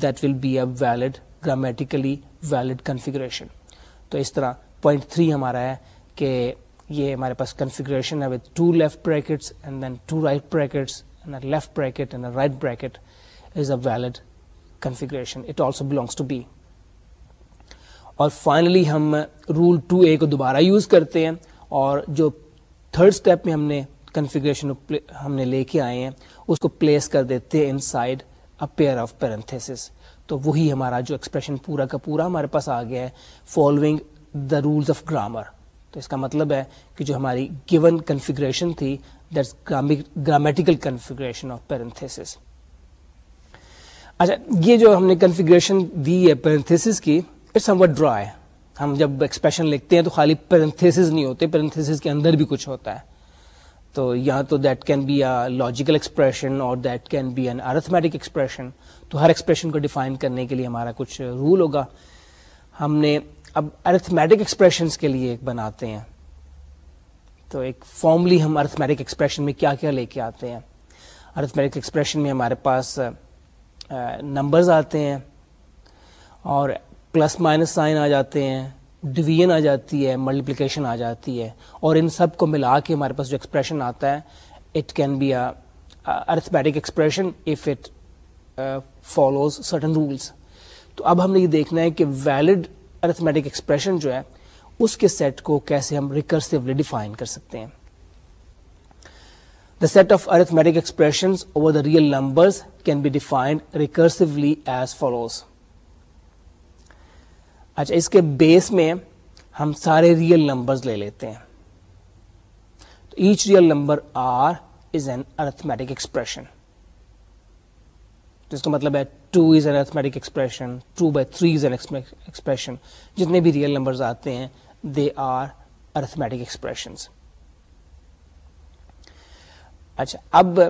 that will be a valid grammatically valid configuration تو اس طرح پوائنٹ تھری ہمارا ہے کہ یہ ہمارے پاس کنفیگریشن ہے with two left brackets and then two right brackets left bracket and right bracket is a valid configuration it also belongs to B اور فائنلی ہم رول ٹو اے کو دوبارہ یوز کرتے ہیں اور جو تھرڈ اسٹیپ میں ہم نے کنفیگریشن ہم نے لے کے آئے ہیں، اس کو پلیس کر دیتے ہیں inside pair of parenthesis تو وہی ہمارا جو ایکسپریشن پورا کا پورا ہمارے پاس آ گیا ہے following the rules of grammar تو اس کا مطلب ہے کہ جو ہماری گیون کنفیگریشن تھی گرامیٹیکل کنفیگریشن آف پیرنتھس اچھا یہ جو ہم نے کنفیگریشن دی ہے پیرنتھس کی اٹس ہم ڈرا ہے ہم جب ایکسپریشن لکھتے ہیں تو خالی پیرنتھس نہیں ہوتے پیرنتھس کے اندر بھی کچھ ہوتا ہے۔ تو یا تو that can be a logical expression اور that can be an arithmetic expression تو ہر ایکسپریشن کو ڈیفائن کرنے کے لیے ہمارا کچھ رول ہوگا۔ ہم نے اب ارتھمیٹک ایکسپریشنس کے لیے ایک بناتے ہیں۔ تو ایک فارملی ہم ارتھمیٹک ایکسپریشن میں کیا کیا لے کے آتے ہیں۔ ارتھمیٹک ایکسپریشن میں ہمارے پاس نمبرز آتے ہیں اور پلس مائنس سائن آ جاتے ہیں ڈویژن آ جاتی ہے ملٹیپلیکیشن آ جاتی ہے۔ اور ان سب کو ملا کے ہمارے پاس جو ایکسپریشن آتا ہے it can be arithmetic expression if it follows certain rules تو اب ہم نے یہ دیکھنا ہے کہ ویلڈ ارتھمیٹک ایکسپریشن جو ہے، اس کے سیٹ کو کیسے ہم ریکرسولی ڈیفائن کر سکتے ہیں۔ The set of arithmetic expression over the real numbers can be defined recursively as follows اچھا اس کے بیس میں ہم سارے ریئل نمبرز لے لیتے ہیں۔ تو each real number R is an arithmetic expression جس کا مطلب ہے two is an arithmetic expression two by three is an expression جتنے بھی ریئل نمبرز آتے ہیں دے آر ارتھمیٹک ایکسپریشن اچھا اب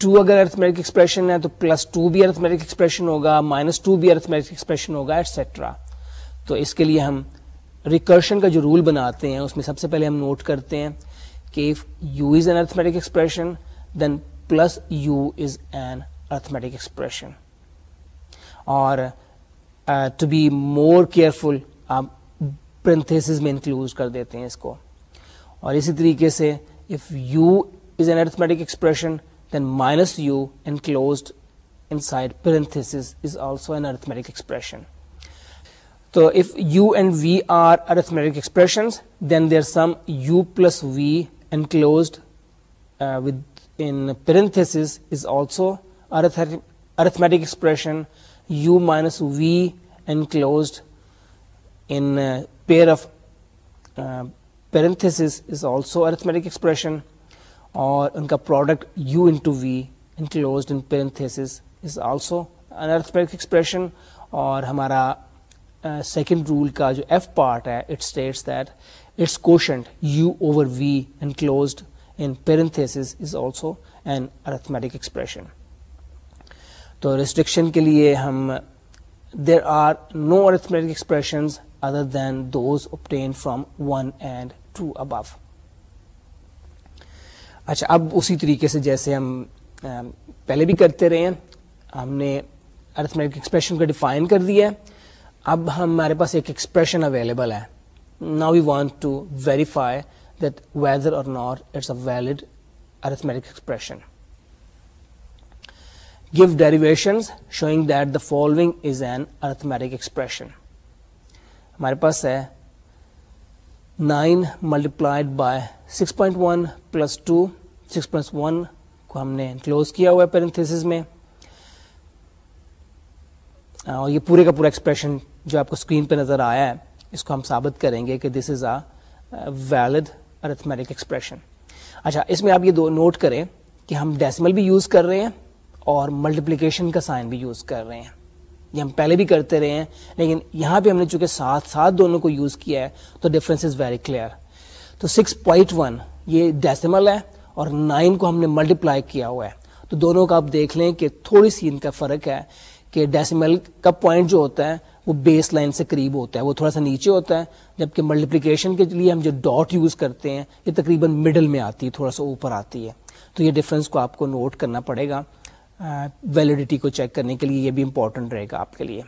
ٹو اگر ارتھمیٹک ایکسپریشن ہے تو پلس ٹو بھی ارتھمیٹک ایکسپریشن ہوگا مائنس ٹو بھی ارتھمیٹک ایکسپریشن ہوگا ایٹسٹرا تو اس کے لیے ہم ریکرشن کا جو رول بناتے ہیں، اس میں سب سے پہلے ہم نوٹ کرتے ہیں کہ if U is an arithmetic expression then plus U is an arithmetic expression اور ٹو بی مور کیئرفل آپ پرنتھیسز میں انکلوز کر دیتے ہیں اس کو اور اسی طریقے سے if U is an arithmetic expression then minus U enclosed inside parentheses is also an arithmetic expression تو if U and V are arithmetic expressions then their sum U plus V enclosed within parentheses is also expression. U minus v enclosed in a pair of uh, parenthesis is also arithmetic expression. اور ان کا product U into V enclosed in parenthesis is also arithmetic expression اور ہمارا second rule کا جو F part ہے it states that it's quotient U over V enclosed in parenthesis is also an arithmetic expression. تو restriction کے لیے ہم there are no arithmetic expressions other than those obtained from one and two above اچھا اب اسی طریقے سے جیسے ہم پہلے بھی کرتے رہے ہیں، ہم نے ارتھمیٹک ایکسپریشن کو ڈیفائن کر دیا ہے۔ اب ہمارے پاس ایک ایکسپریشن اویلیبل ہے۔ نا we want to verify that whether or not it's a valid arithmetic expression give derivation showing that the following is an arithmetic expression ہمارے پاس ہے nine multiplied by six point one plus two six plus one کو ہم نے close کیا ہوا ہے parenthesis میں. اور یہ پورے کا پورا ایکسپریشن جو آپ کو اسکرین پہ نظر آیا ہے، اس کو ہم ثابت کریں گے کہ this is a valid arithmetic expression اچھا اس میں آپ یہ دو نوٹ کریں کہ ہم ڈیسیمل بھی یوز کر رہے ہیں اور ملٹیپلیکیشن کا سائن بھی یوز کر رہے ہیں۔ یہ ہم پہلے بھی کرتے رہے ہیں، لیکن یہاں پہ ہم نے چونکہ ساتھ ساتھ دونوں کو یوز کیا ہے، تو ڈفرینس از ویری کلیئر تو سکس پوائنٹ ون یہ ڈیسیمل ہے اور نائن کو ہم نے ملٹیپلائی کیا ہوا ہے۔ تو دونوں کا آپ دیکھ لیں کہ تھوڑی سی ان کا فرق ہے کہ ڈیسیمل کا پوائنٹ جو ہوتا ہے، وہ بیس لائن سے قریب ہوتا ہے، وہ تھوڑا سا نیچے ہوتا ہے، جبکہ ملٹیپلیکیشن کے لیے ہم جو ڈاٹ یوز کرتے ہیں، یہ تقریباً مڈل میں آتی ہے، تھوڑا سا اوپر آتی ہے۔ تو یہ ڈفرینس کو آپ کو نوٹ کرنا پڑے گا۔ ویلڈیٹی کو چیک کرنے کے لیے یہ بھی امپورٹنٹ رہے گا آپ کے لیے۔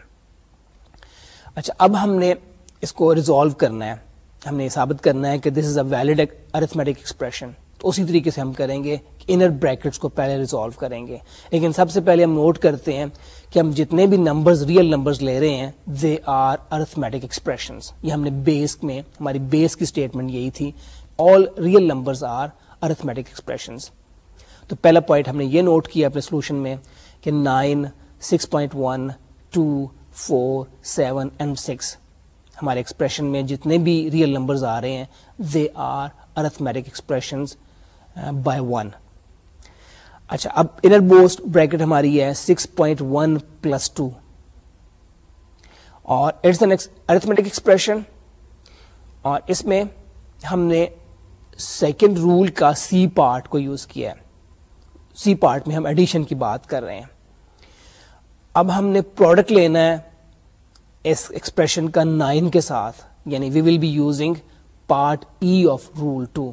اچھا اب ہم نے اس کو ریزالو کرنا ہے۔ ہم نے ثابت کرنا ہے کہ this is a valid arithmetic expression تو اسی طریقے سے ہم کریں گے کہ انر بریکٹس کو پہلے ریزالو کریں گے۔ لیکن سب سے پہلے ہم نوٹ کرتے ہیں کہ ہم جتنے بھی نمبرز ریئل نمبرز لے رہے ہیں دے آر ارتھمیٹک ایکسپریشن یہ ہم نے بیس میں، ہماری بیس کی اسٹیٹمنٹ یہی تھی۔ All real numbers are arithmetic expressions تو پہلا پوائنٹ ہم نے یہ نوٹ کیا اپنے سولوشن میں کہ nine six point one two four seven and six ہمارے ایکسپریشن میں جتنے بھی ریئل نمبرز آ رہے ہیں they are arithmetic expression by one اچھا اب انر بوسٹ بریکٹ ہماری ہے six point one plus two اور اٹس این ارتھمیٹک ایکسپریشن اور اس میں ہم نے سیکنڈ رول کا سی پارٹ کو یوز کیا ہے۔ سی پارٹ میں ہم ایڈیشن کی بات کر رہے ہیں۔ اب ہم نے پروڈکٹ لینا ہے اس ایکسپریشن کا نائن کے ساتھ یعنی we will be using part E of rule two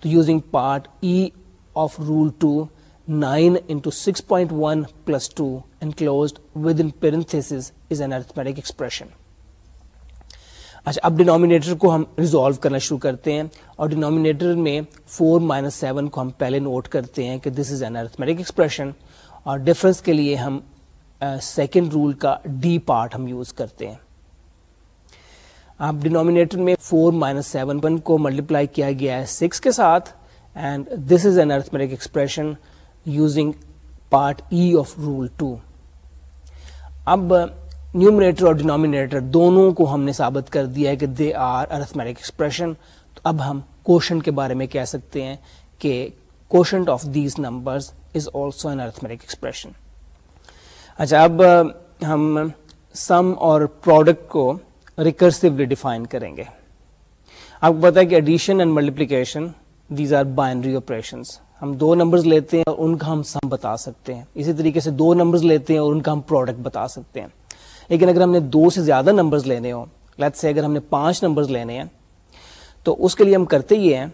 تو using part E of rule two nine into six point one plus two enclosed within parenthesis is an arithmetic expression اچھا اب denominator کو ہم resolve کرنا شروع کرتے ہیں اور ڈینومینیٹر میں فور مائنس سیون کو ہم پہلے نوٹ کرتے ہیں کہ this is an arithmetic expression اور ڈفرنس کے لیے ہم سیکنڈ رول کا ڈی پارٹ ہم یوز کرتے ہیں۔ اب ڈینومینیٹر میں فور مائنس سیون ون کو ملٹیپلائی کیا گیا ہے سکس کے ساتھ and this is an arithmetic expression using part E of rule two اب نیومریٹر اور ڈینومینیٹر دونوں کو ہم نے ثابت کر دیا ہے کہ دے آر ارتھمیٹک ایکسپریشن تو اب ہم کوشن کے بارے میں کہہ سکتے ہیں کہ quotient of these number is also an arithmetic expression اچھا اب ہم سم اور پروڈکٹ کو ریکرسولی ڈیفائن کریں گے۔ آپ کو پتا ہے کہ addition and multiplication these are binary operation ہم دو نمبرز لیتے ہیں اور ان کا ہم سم بتا سکتے ہیں۔ اسی طریقے سے دو نمبرز لیتے ہیں اور ان کا ہم پروڈکٹ بتا سکتے ہیں۔ لیکن اگر ہم نے دو سے زیادہ نمبرز لینے ہوں لیٹ سے اگر ہم نے پانچ نمبرز لینے ہیں، تو اس کے لیے ہم کرتے یہ ہیں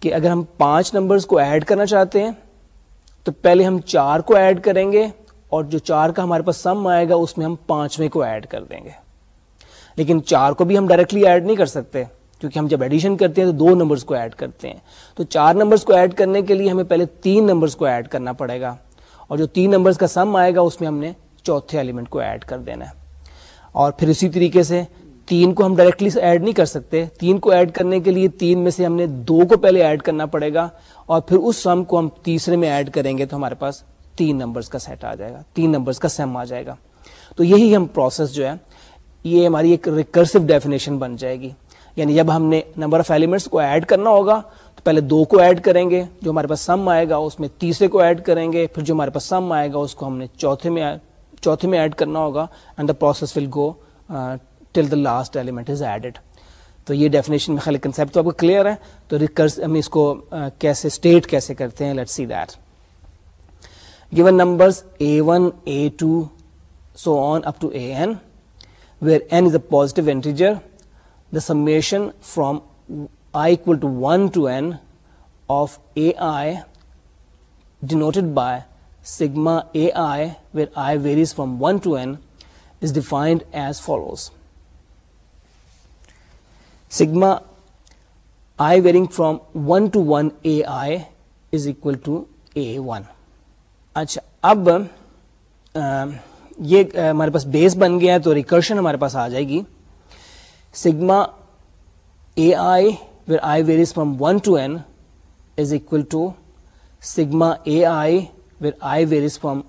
کہ اگر ہم پانچ نمبرز کو ایڈ کرنا چاہتے ہیں، تو پہلے ہم چار کو ایڈ کریں گے اور جو چار کا ہمارے پاس سم آئے گا، اس میں ہم پانچویں کو ایڈ کر دیں گے۔ لیکن چار کو بھی ہم ڈائریکٹلی ایڈ نہیں کر سکتے، کیونکہ ہم جب ایڈیشن کرتے ہیں تو دو نمبرز کو ایڈ کرتے ہیں۔ تو چار نمبرز کو ایڈ کرنے کے لیے ہمیں پہلے تین نمبرز کو ایڈ کرنا پڑے گا، اور جو تین نمبرز کا سم آئے گا، اس میں ہم نے چوتھے ایلیمنٹ کو ایڈ کر دینا ہے۔ اور پھر اسی طریقے سے تین کو ہم ڈائریکٹلی ایڈ نہیں کر سکتے۔ تین کو ایڈ کرنے کے لیے تین میں سے ہم نے دو کو پہلے ایڈ کرنا پڑے گا اور پھر اس سم کو ہم تیسرے میں ایڈ کریں گے تو ہمارے پاس تین نمبرز کا سیٹ آ جائے گا۔ تین نمبرز کا سیم آ جائے گا۔ تو یہی ہم پروسیس جو ہے، یہ ہماری ایک ریکرسو ڈیفینیشن بن جائے گی۔ یعنی جب ہم نے نمبر آف ایلیمنٹس کو ایڈ کرنا ہوگا، تو پہلے دو کو ایڈ کریں گے، جو ہمارے پاس سم آئے گا، اس میں تیسرے کو ایڈ کریں گے، پھر جو ہمارے پاس سم آئے گا، اس کو ہم نے چوتھے میں چوتھے میں ایڈ کرنا ہوگا and the process will go till the last element is added تو یہ ڈیفینیشن میں خالی کنسپٹ تو آپ کو کلیئر ہے. تو ریکرس ہم اس کو کیسے اسٹیٹ کیسے کرتے ہیں? Let see that given numbers A one A two so on up to A N where N is a positive integer the summation from I equal to one to N of A I denoted by sigma A I where I varies from one to N is defined as follows sigma I varying from one to one A I is equal to A one اچھا اب یہ ہمارے پاس بیس بن گیا ہے تو recursion ہمارے پاس آ جائے گی sigma A I where I varies from one to N is equal to sigma A I where I varies from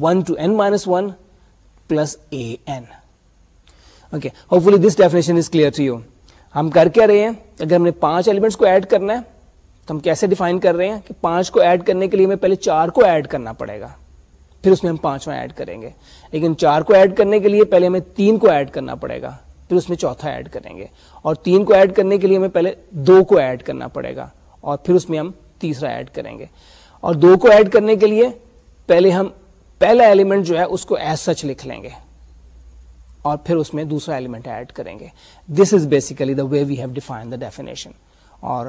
one to N minus one plus A N okay hopefully this definition is clear to you ہم کر کے رہے ہیں؟ اگر ہم نے پانچ ایلیمنٹس کو ایڈ کرنا ہے، تو ہم کیسے ڈیفائن کر رہے ہیں؟ کہ پانچ کو ایڈ کرنے کے لیے ہمیں پہلے چار کو ایڈ کرنا پڑے گا، پھر اس میں ہم پانچواں ایڈ کریں گے۔ لیکن چار کو ایڈ کرنے کے لیے پہلے ہمیں تین کو ایڈ کرنا پڑے گا، پھر اس میں چوتھا ایڈ کریں گے۔ اور تین کو ایڈ کرنے کے لیے ہمیں پہلے دو کو ایڈ کرنا پڑے گا، اور پھر اس میں ہم تیسرا ایڈ کریں گے۔ اور دو کو ایڈ کرنے کے لیے پہلے ہم پہلا ایلیمنٹ جو ہے اس کو ایز سچ لکھ لیں گے اور پھر اس میں دوسرا ایلیمنٹ ایڈ کریں گے۔ This is basically the way we have define the definition اور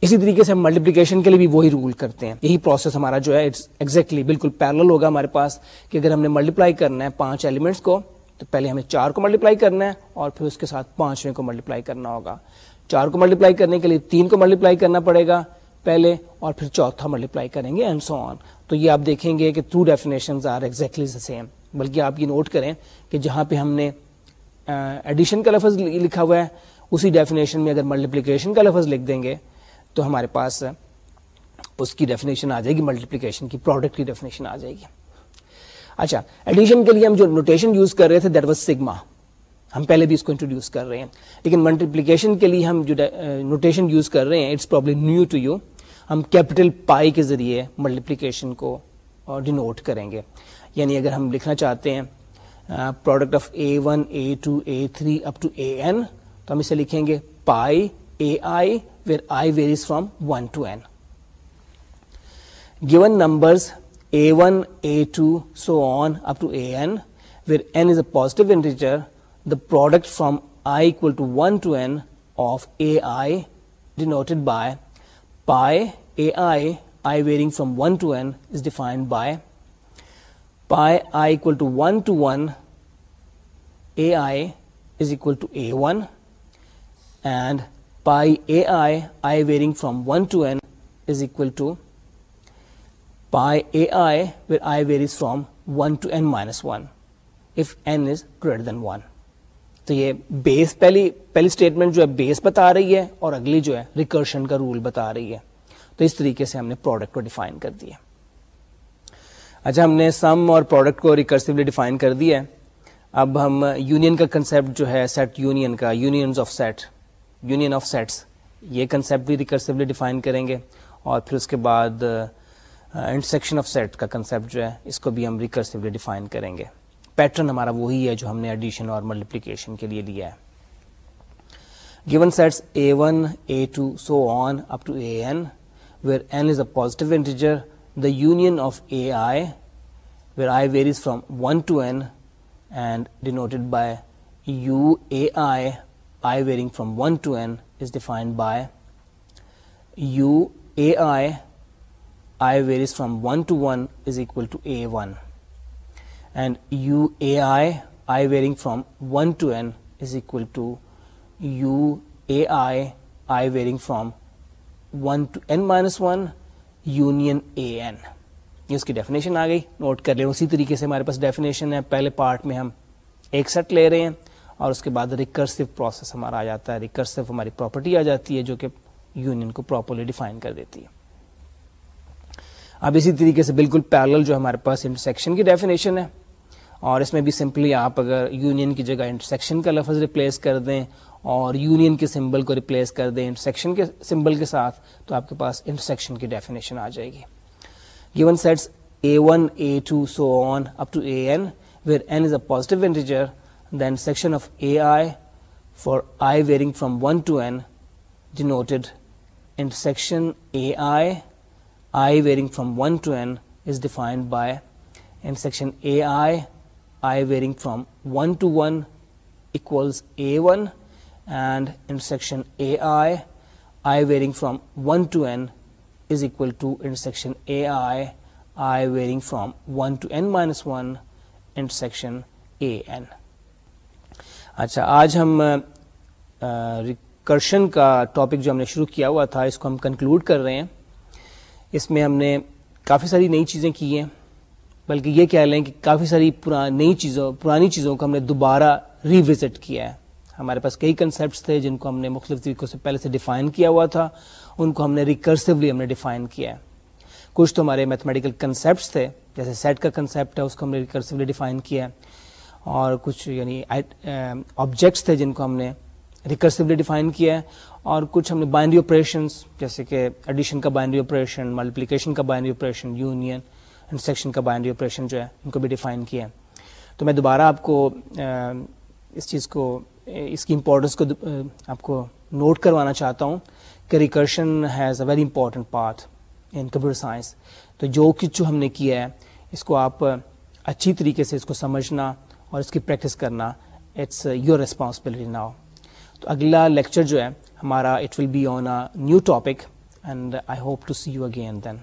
اسی طریقے سے ہم ملٹیپلیکیشن کے لیے بھی وہی رول کرتے ہیں۔ یہی پروسیس ہمارا جو ہے ایگزیکٹلی بالکل پیرل ہوگا ہمارے پاس کہ اگر ہم نے ملٹیپلائی کرنا ہے پانچ ایلیمنٹس کو، تو پہلے ہمیں چار کو ملٹیپلائی کرنا ہے اور پھر اس کے ساتھ پانچویں کو ملٹیپلائی کرنا ہوگا۔ چار کو ملٹیپلائی کرنے کے لیے تین کو ملٹیپلائی کرنا پڑے گا۔ پہلے اور پھر چوتھا ملٹیپلائی کریں گے اینڈ سو آن تو یہ آپ دیکھیں گے کہ two definition are exactly same بلکہ آپ یہ نوٹ کریں کہ جہاں پہ ہم نے ایڈیشن کا لفظ لکھا ہوا ہے، اسی ڈیفینیشن میں اگر ملٹیپلیکیشن کا لفظ لکھ دیں گے تو ہمارے پاس اس کی ڈیفینیشن آ جائے گی ملٹیپلیکیشن کی پروڈکٹ کی ڈیفینیشن آ جائے گی. اچھا ایڈیشن کے لیے ہم جو نوٹیشن یوز کر رہے تھے دیٹ واز سگما ہم پہلے بھی اس کو انٹروڈیوس کر رہے ہیں. لیکن ملٹیپلیکیشن کے لیے ہم جو نوٹیشن یوز کر رہے ہیں it's problem new to you ہم کیپٹل پائی کے ذریعے ملٹیپلیکیشن کو ڈینوٹ کریں گے۔ یعنی اگر ہم لکھنا چاہتے ہیں product of A one A two A three up to A N تو ہم اسے لکھیں گے pi A I where I varies from one to N given numbers A one A two so on up to A N where N is a positive integer the product from I equal to one to N of A I denoted by pi A I I varying from one to N is defined by pi I equal to one to one A I is equal to A one and pi A I I varying from one to N is equal to pi A I where I varies from one to N minus one if N is greater than one تو یہ base پہلی پہلی statement جو ہے بیس بتا رہی ہے اور اگلی جو ہے ریکرشن کا رول بتا رہی ہے۔ تو اس طریقے سے ہم نے پروڈکٹ کو ڈیفائن کر دیا۔ اچھا ہم نے سم اور پروڈکٹ کو ریکرسولی ڈیفائن کر دیا۔ ہے اب ہم یونین کا کنسپٹ جو ہے سیٹ یونین کا unions of set union of sets یہ کنسپٹ بھی ریکرسولی ڈیفائن کریں گے۔ اور پھر اس کے بعد انٹرسیکشن آف سیٹ کا کنسپٹ جو ہے، اس کو بھی ہم ریکرسولی ڈیفائن کریں گے۔ پیٹرن ہمارا وہی ہے جو ہم نے ایڈیشن اور ملٹیپلیکیشن کے لیے لیا ہے۔ Given sets A one A two so on up to A n where n is a positive integer the union of ai, where I varies from 1 to n and denoted by uai, I varying from 1 to n, is defined by uai, I varies from 1 to 1 is equal to a1, and uai, I varying from 1 to n is equal to uai, I varying from 1 to n minus 1 union A n یہ اس کی definition آ گئی. Note کر لیں اسی طریقے سے ہمارے پاس ڈیفینیشن ہے۔ پہلے پارٹ میں ہم ایک سیٹ لے رہے ہیں اور اس کے بعد ریکرسو پروسیس ہمارا آ جاتا ہے۔ ریکرسو ہماری پراپرٹی آ جاتی ہے جو کہ یونین کو پراپرلی ڈیفائن کر دیتی ہے۔ اب اسی طریقے سے بالکل پیرل جو ہمارے پاس انٹرسیکشن کی ڈیفینیشن ہے۔ اور اس میں بھی سمپلی آپ اگر یونین کی جگہ انٹرسیکشن کا لفظ ریپلیس کر دیں اور یونین کے سمبل کو ریپلیس کر دیں انٹرسیکشن کے سمبل کے ساتھ تو آپ کے پاس انٹرسیکشن کی ڈیفینیشن آ جائے گی۔ Given sets A one A two so on up to A n where n is a positive integer the intersection of A i for I varying from 1 to n, denoted intersection AI, I varying from 1 to n is defined by intersection AI, I varying from 1 to 1 equals A1, and intersection AI, I varying from 1 to n is equal to intersection AI, I varying from 1 to n minus 1 intersection AN. اچھا آج ہم recursion کا topic جو ہم نے شروع کیا ہوا تھا اس کو ہم کنکلوڈ کر رہے ہیں اس میں ہم نے کافی ساری نئی چیزیں کی ہیں بلکہ یہ کہہ لیں کہ کافی ساری نئی چیزوں، پرانی چیزوں کو ہم نے دوبارہ ریوزٹ کیا ہے۔ ہمارے پاس کئی کنسیپٹس تھے جن کو ہم نے مختلف طریقوں سے پہلے سے ڈیفائن کیا ہوا تھا، ان کو ہم نے ریکرسولی ہم نے ڈیفائن کیا ہے۔ کچھ تو ہمارے میتھمیٹیکل کنسیپٹس تھے، جیسے سیٹ کا کنسیپٹ ہے، اس کو ہم نے ریکرسولی ڈیفائن کیا ہے۔ اور کچھ یعنی آبجیکٹس تھے جن کو ہم نے ریکرسولی ڈیفائن کیا ہے۔ اور کچھ ہم نے بائنڈری آپریشنس جیسے کہ ایڈیشن کا بائنڈری آپریشن ملٹیپلیکیشن کا بائنڈری آپریشن یونین انسیکشن کا بائنڈری آپریشن جو ہے، ان کو بھی ڈیفائن کیا ہے۔ تو میں دوبارہ آپ کو اس چیز کو اس کی امپورٹنس کو آپ کو نوٹ کروانا چاہتا ہوں کہ recursion has a very important part in computer science تو جو کچھ جو ہم نے کیا ہے، اس کو آپ اچھی طریقے سے اس کو سمجھنا اور اس کی پریکٹس کرنا اٹس یور ریسپانسبلٹی ناؤ تو اگلا لیکچر جو ہے، ہمارا it will be on a new topic and I hope to see you again then